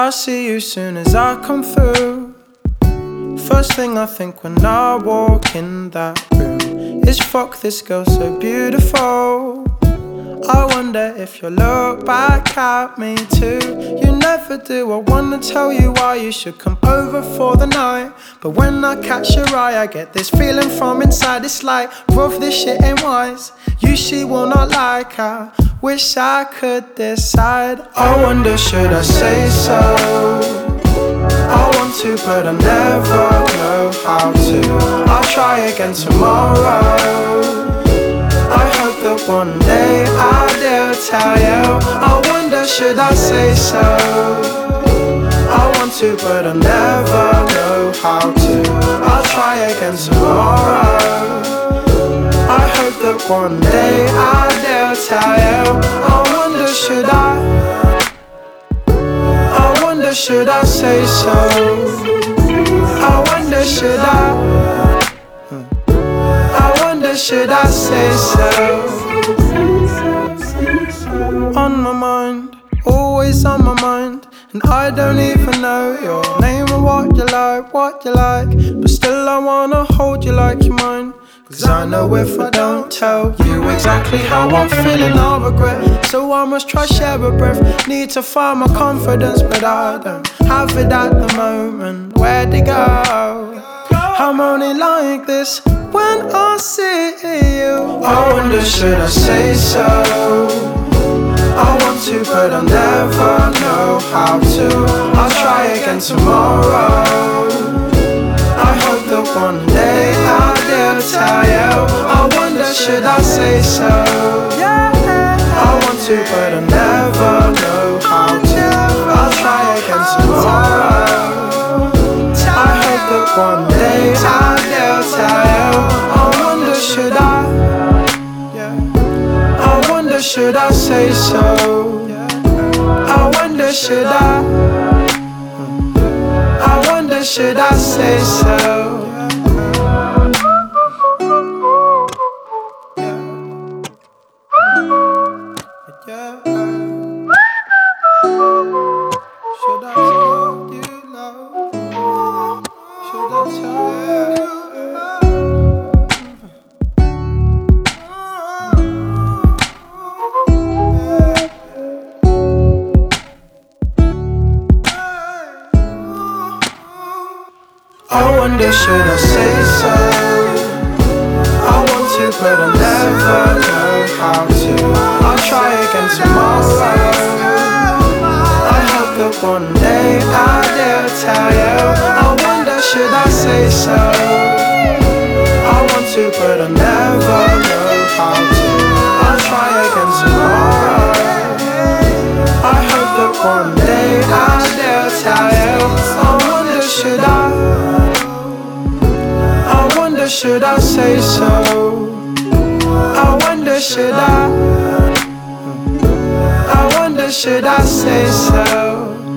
I'll see you soon as I come through. First thing I think when I walk in that room is fuck this girl so beautiful. I wonder if you'll look back at me too. You never do. I wanna tell you why you should come over for the night. But when I catch your eye, I get this feeling from inside. It's like, bruv, this shit ain't wise. You she will not like. I wish I could decide. I wonder, should I say so? I want to, but I never know how to. I'll try again tomorrow. Tell you. I wonder, should I say so? I want to, but I never know how to. I'll try again tomorrow. I hope that one day I dare tell you. I wonder, should I? I wonder, should I say so? I wonder, should I? I wonder, should I say so? Always on my mind. And I don't even know your name or what you like, what you like. But still, I wanna hold you like you're mine. Cause I know if I don't tell you exactly how I'm feeling, I'll regret. So I must try share a breath. Need to find my confidence, but I don't have it at the moment. Where'd it go? I'm only like this when I see you. I wonder, should I say so? I want to, but I'll never know how to. I'll try again tomorrow. I hope that one day I'll dare tell you. I wonder, should I say so? I want to, but I'll never know how to. Should I say so? I wonder, should I? I wonder, should I say so? I wonder should I say so? I want to, but I never know how to. I'll try again tomorrow. I hope that one day I dare tell you. I wonder should I say so? I want to, but I never know how to. I'll try again tomorrow. Should I say so? I wonder should I? I wonder should I say so?